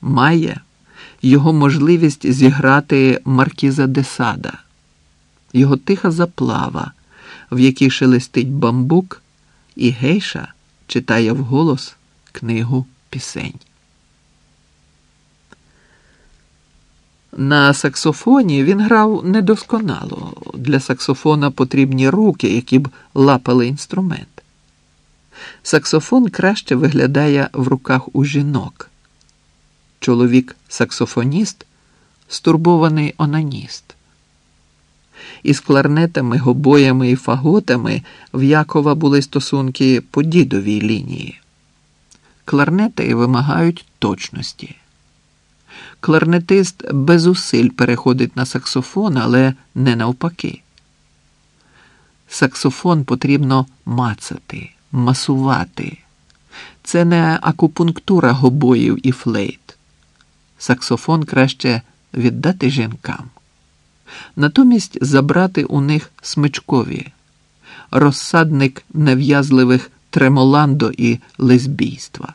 має його можливість зіграти Маркіза де Сада, його тиха заплава, в якій шелестить бамбук, і гейша читає вголос книгу пісень. На саксофоні він грав недосконало. Для саксофона потрібні руки, які б лапали інструмент. Саксофон краще виглядає в руках у жінок. Чоловік саксофоніст стурбований онаніст. Із кларнетами, гобоями і фаготами в Якова були стосунки по дідовій лінії. Кларнети вимагають точності. Кларнетист без зусиль переходить на саксофон, але не навпаки. Саксофон потрібно мацати, масувати. Це не акупунктура гобоїв і флейт. Саксофон краще віддати жінкам, натомість забрати у них смичкові, розсадник нав'язливих тремоландо і лесбійства.